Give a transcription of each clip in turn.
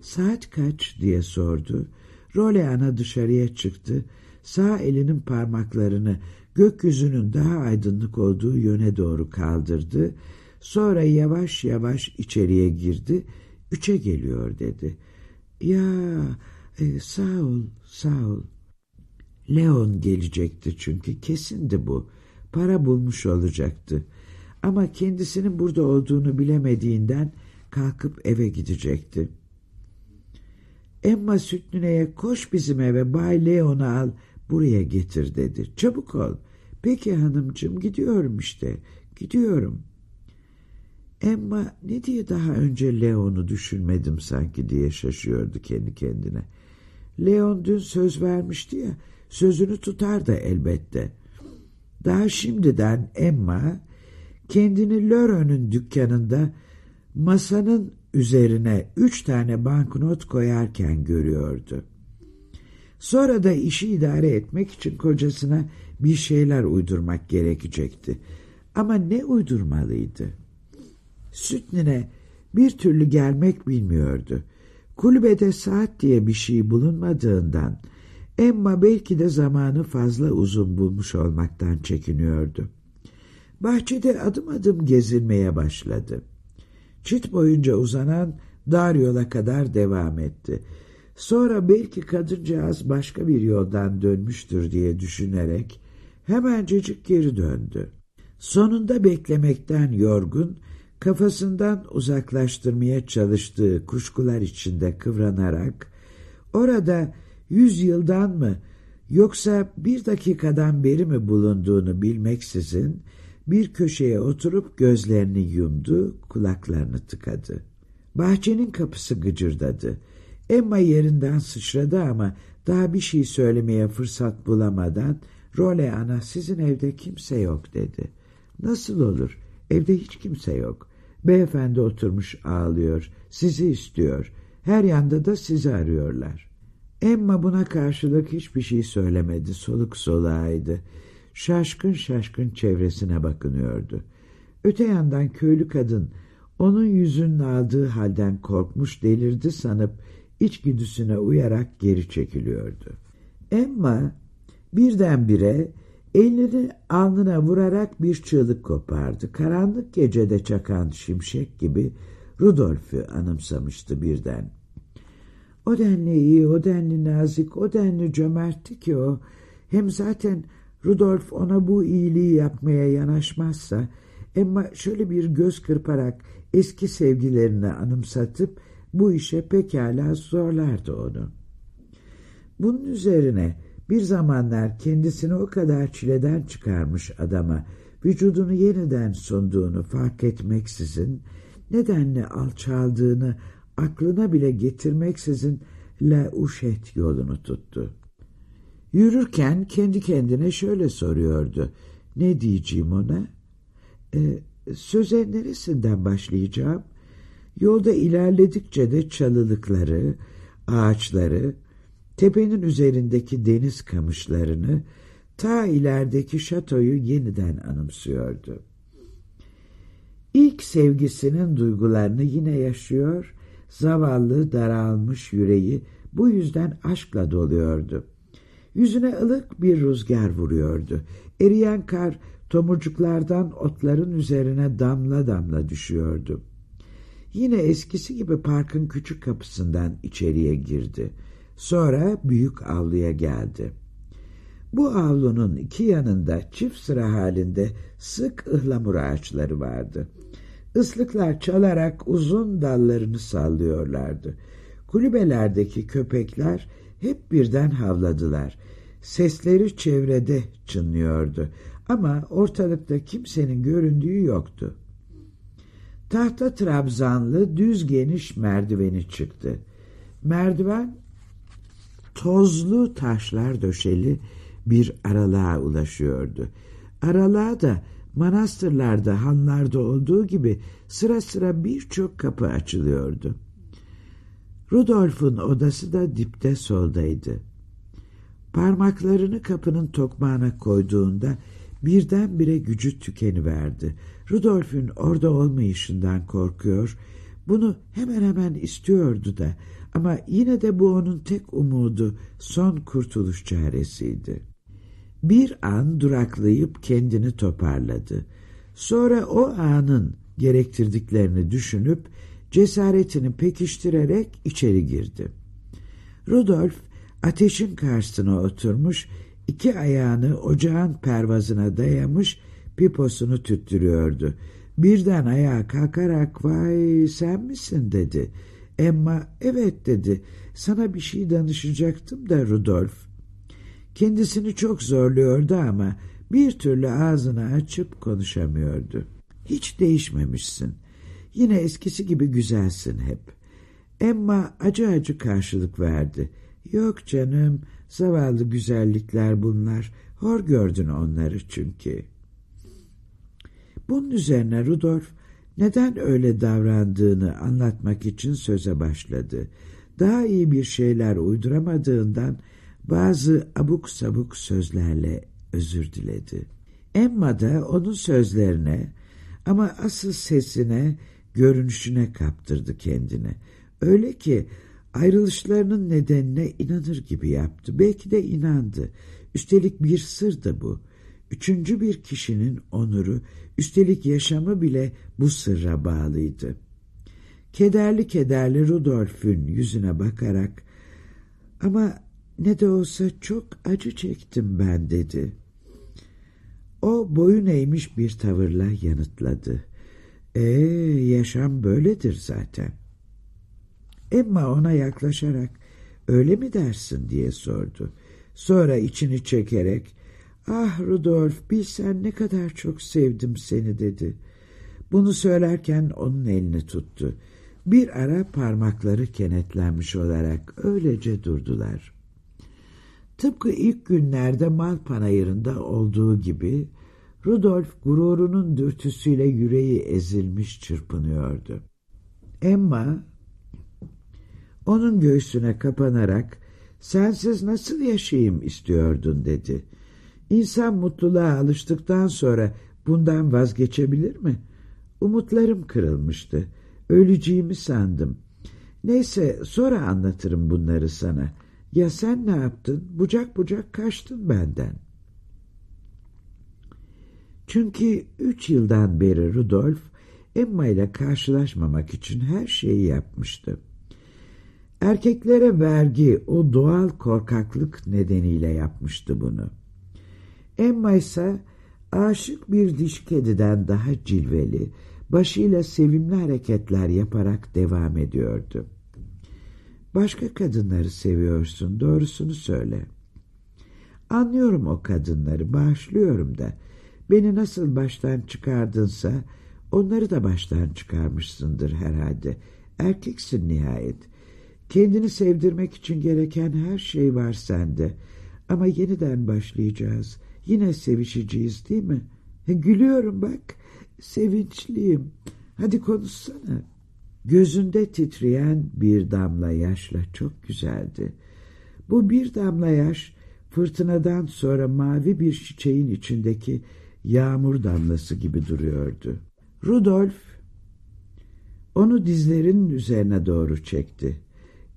Saat kaç diye sordu. Roleana dışarıya çıktı. Sağ elinin parmaklarını gökyüzünün daha aydınlık olduğu yöne doğru kaldırdı. Sonra yavaş yavaş içeriye girdi. Üçe geliyor dedi. Ya e, sağ ol, sağ ol. Leon gelecekti çünkü kesindi bu. Para bulmuş olacaktı. Ama kendisinin burada olduğunu bilemediğinden kalkıp eve gidecekti. Emma Sütlüne'ye koş bizim eve Bay Leon'u al buraya getir dedi. Çabuk ol. Peki hanımcığım gidiyorum işte. Gidiyorum. Emma ne diye daha önce Leon'u düşünmedim sanki diye şaşıyordu kendi kendine. Leon dün söz vermişti ya sözünü tutar da elbette. Daha şimdiden Emma kendini Lörö'nün dükkanında masanın üzerine üç tane banknot koyarken görüyordu. Sonra da işi idare etmek için kocasına bir şeyler uydurmak gerekecekti. Ama ne uydurmalıydı? Sütnine bir türlü gelmek bilmiyordu. Kulübede saat diye bir şey bulunmadığından Emma belki de zamanı fazla uzun bulmuş olmaktan çekiniyordu. Bahçede adım adım gezinmeye başladı. Çit boyunca uzanan dar yola kadar devam etti. Sonra belki kadıncağız başka bir yoldan dönmüştür diye düşünerek hemencecik geri döndü. Sonunda beklemekten yorgun, kafasından uzaklaştırmaya çalıştığı kuşkular içinde kıvranarak orada yüz yıldan mı yoksa bir dakikadan beri mi bulunduğunu bilmeksizin bir köşeye oturup gözlerini yumdu, kulaklarını tıkadı. Bahçenin kapısı gıcırdadı. Emma yerinden sıçradı ama daha bir şey söylemeye fırsat bulamadan Role ana sizin evde kimse yok dedi. Nasıl olur? Evde hiç kimse yok. Beyefendi oturmuş ağlıyor. Sizi istiyor. Her yanda da sizi arıyorlar. Emma buna karşılık hiçbir şey söylemedi. Soluk solağıydı. Şaşkın şaşkın çevresine bakınıyordu. Öte yandan köylü kadın onun yüzünün aldığı halden korkmuş delirdi sanıp içgüdüsüne uyarak geri çekiliyordu. Emma birdenbire elini alnına vurarak bir çığlık kopardı. Karanlık gecede çakan şimşek gibi Rudolf'ü anımsamıştı birden. O denli iyi, o denli nazik, o denli cömertti ki o. Hem zaten Rudolf ona bu iyiliği yapmaya yanaşmazsa Emma şöyle bir göz kırparak eski sevgilerini anımsatıp bu işe pekala zorlardı onu. Bunun üzerine bir zamanlar kendisini o kadar çileden çıkarmış adama vücudunu yeniden sunduğunu fark etmeksizin nedenle alçaldığını aklına bile getirmeksizin La Uşet yolunu tuttu. Yürürken kendi kendine şöyle soruyordu. Ne diyeceğim ona? Ee, söze neresinden başlayacağım? Yolda ilerledikçe de çalılıkları, ağaçları, tepenin üzerindeki deniz kamışlarını, ta ilerideki şatoyu yeniden anımsıyordu. İlk sevgisinin duygularını yine yaşıyor, zavallı daralmış yüreği bu yüzden aşkla doluyordu. Yüzüne ılık bir rüzgar vuruyordu. Eriyen kar tomurcuklardan otların üzerine damla damla düşüyordu. Yine eskisi gibi parkın küçük kapısından içeriye girdi. Sonra büyük avluya geldi. Bu avlunun iki yanında çift sıra halinde sık ıhlamur ağaçları vardı. Islıklar çalarak uzun dallarını sallıyorlardı. Kulübelerdeki köpekler hep birden havladılar. Sesleri çevrede çınlıyordu ama ortalıkta kimsenin göründüğü yoktu. Tahta trabzanlı düz geniş merdiveni çıktı. Merdiven tozlu taşlar döşeli bir aralığa ulaşıyordu. Aralığa da manastırlarda, hanlarda olduğu gibi sıra sıra birçok kapı açılıyordu. Rudolf'un odası da dipte soldaydı. Parmaklarını kapının tokmağına koyduğunda birdenbire gücü tükeniverdi. Rudolf'ün orada olmayışından korkuyor, Bunu hemen hemen istiyordu da ama yine de bu onun tek umudu, son kurtuluş çaresiydi. Bir an duraklayıp kendini toparladı. Sonra o anın gerektirdiklerini düşünüp cesaretini pekiştirerek içeri girdi. Rudolf ateşin karşısına oturmuş, iki ayağını ocağın pervazına dayamış, piposunu tüttürüyordu. Birden ayağa kalkarak vay sen misin dedi. Emma evet dedi. Sana bir şey danışacaktım da Rudolf. Kendisini çok zorluyordu ama bir türlü ağzını açıp konuşamıyordu. Hiç değişmemişsin. Yine eskisi gibi güzelsin hep. Emma acı acı karşılık verdi. Yok canım, zavallı güzellikler bunlar. Hor gördün onları çünkü. Bunun üzerine Rudolf neden öyle davrandığını anlatmak için söze başladı. Daha iyi bir şeyler uyduramadığından bazı abuk sabuk sözlerle özür diledi. Emma da onun sözlerine ama asıl sesine, görünüşüne kaptırdı kendini. Öyle ki ayrılışlarının nedenine inanır gibi yaptı. Belki de inandı. Üstelik bir sır da bu. Üçüncü bir kişinin onuru, üstelik yaşamı bile bu sırra bağlıydı. Kederli kederli Rudolf'ün yüzüne bakarak ama ne de olsa çok acı çektim ben dedi. O boyun eğmiş bir tavırla yanıtladı. Ee, yaşam böyledir zaten. Emma ona yaklaşarak öyle mi dersin diye sordu. Sonra içini çekerek ah Rudolf bilsen ne kadar çok sevdim seni dedi. Bunu söylerken onun elini tuttu. Bir ara parmakları kenetlenmiş olarak öylece durdular. Tıpkı ilk günlerde mal panayırında olduğu gibi Rudolf gururunun dürtüsüyle yüreği ezilmiş çırpınıyordu. Emma onun göğsüne kapanarak sensiz nasıl yaşayayım istiyordun dedi. İnsan mutluluğa alıştıktan sonra bundan vazgeçebilir mi? Umutlarım kırılmıştı. Öleceğimi sandım. Neyse sonra anlatırım bunları sana. Ya sen ne yaptın? Bucak bucak kaçtın benden. Çünkü üç yıldan beri Rudolf Emma ile karşılaşmamak için her şeyi yapmıştı. Erkeklere vergi o doğal korkaklık nedeniyle yapmıştı bunu. Emma ise aşık bir diş kediden daha cilveli, başıyla sevimli hareketler yaparak devam ediyordu. Başka kadınları seviyorsun, doğrusunu söyle. Anlıyorum o kadınları, bağışlıyorum da. Beni nasıl baştan çıkardınsa onları da baştan çıkarmışsındır herhalde. Erkeksin nihayet. Kendini sevdirmek için gereken her şey var sende. Ama yeniden başlayacağız. Yine sevişeceğiz değil mi? E, gülüyorum bak. Sevinçliyim. Hadi konuşsana. Gözünde titreyen bir damla yaşla çok güzeldi. Bu bir damla yaş fırtınadan sonra mavi bir çiçeğin içindeki yağmur damlası gibi duruyordu. Rudolf onu dizlerinin üzerine doğru çekti.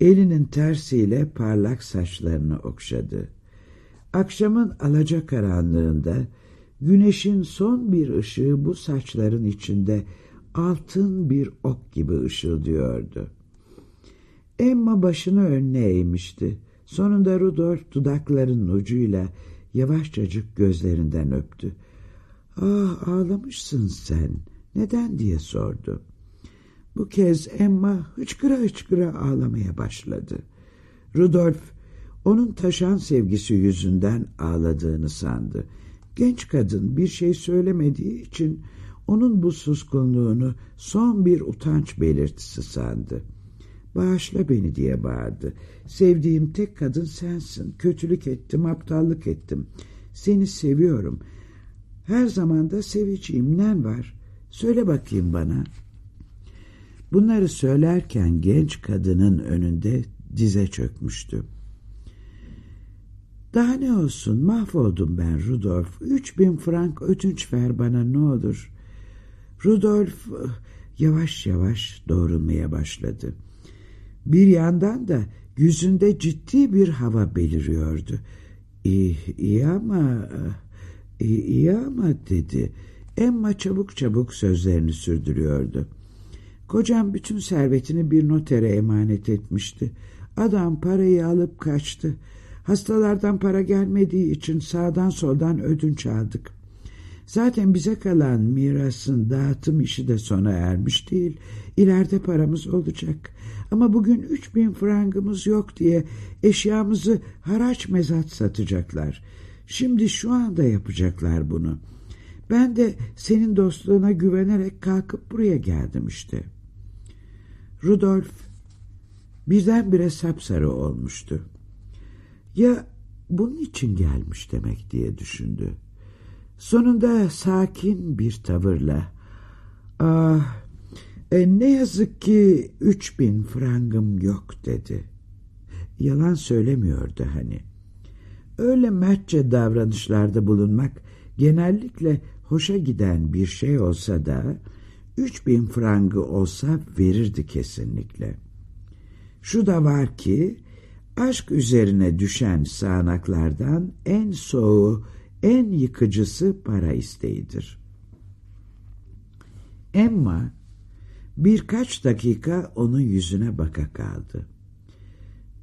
Elinin tersiyle parlak saçlarını okşadı. Akşamın alacakaranlığında güneşin son bir ışığı bu saçların içinde altın bir ok gibi ışıldıyordu. Emma başını önüne eğmişti. Sonunda Rudolf dudaklarının ucuyla yavaşçacık gözlerinden öptü. ''Ah ağlamışsın sen. Neden?'' diye sordu. Bu kez Emma hıçkıra hıçkıra ağlamaya başladı. Rudolf onun taşan sevgisi yüzünden ağladığını sandı. Genç kadın bir şey söylemediği için onun bu suskunluğunu son bir utanç belirtisi sandı. Bağışla beni diye bağırdı. Sevdiğim tek kadın sensin. Kötülük ettim, aptallık ettim. Seni seviyorum. Her zaman da seveceğim. Ne var? Söyle bakayım bana. Bunları söylerken genç kadının önünde dize çökmüştü. Daha ne olsun mahvoldum ben Rudolf. Üç bin frank ödünç ver bana ne olur. Rudolf yavaş yavaş doğrulmaya başladı. Bir yandan da yüzünde ciddi bir hava beliriyordu. İyi, iyi ama... İyi, iyi ama dedi. Emma çabuk çabuk sözlerini sürdürüyordu. Kocam bütün servetini bir notere emanet etmişti. Adam parayı alıp kaçtı. Hastalardan para gelmediği için sağdan soldan ödünç aldık. Zaten bize kalan mirasın dağıtım işi de sona ermiş değil. İleride paramız olacak. Ama bugün üç bin frangımız yok diye eşyamızı haraç mezat satacaklar. Şimdi şu anda yapacaklar bunu. Ben de senin dostluğuna güvenerek kalkıp buraya geldim işte. Rudolf birdenbire sapsarı olmuştu. Ya bunun için gelmiş demek diye düşündü. Sonunda sakin bir tavırla ''Ah, e, ne yazık ki üç bin frangım yok.'' dedi. Yalan söylemiyordu hani. Öyle mertçe davranışlarda bulunmak genellikle hoşa giden bir şey olsa da üç bin frangı olsa verirdi kesinlikle. Şu da var ki aşk üzerine düşen sağanaklardan en soğuğu en yıkıcısı para isteğidir. Emma birkaç dakika onun yüzüne baka kaldı.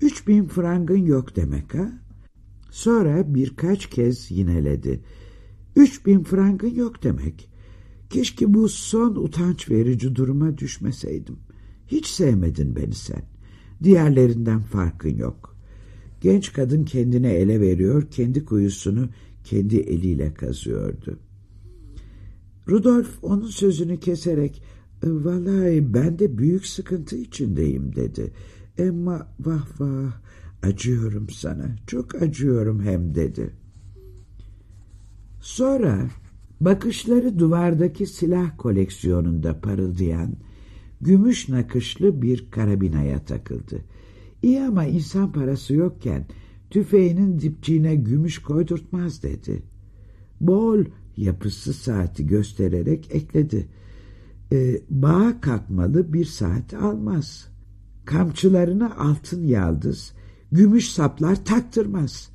Üç bin frangın yok demek ha? Sonra birkaç kez yineledi. Üç bin frangın yok demek. Keşke bu son utanç verici duruma düşmeseydim. Hiç sevmedin beni sen. Diğerlerinden farkın yok. Genç kadın kendine ele veriyor, kendi kuyusunu kendi eliyle kazıyordu. Rudolf onun sözünü keserek e, ''Vallahi ben de büyük sıkıntı içindeyim.'' dedi. ''Emma vah vah acıyorum sana, çok acıyorum hem.'' dedi. Sonra bakışları duvardaki silah koleksiyonunda parıldayan gümüş nakışlı bir karabinaya takıldı. İyi ama insan parası yokken tüfeğinin dipçiğine gümüş koydurtmaz dedi. Bol yapısı saati göstererek ekledi. E, bağa kalkmalı bir saat almaz. Kamçılarına altın yaldız, gümüş saplar taktırmaz.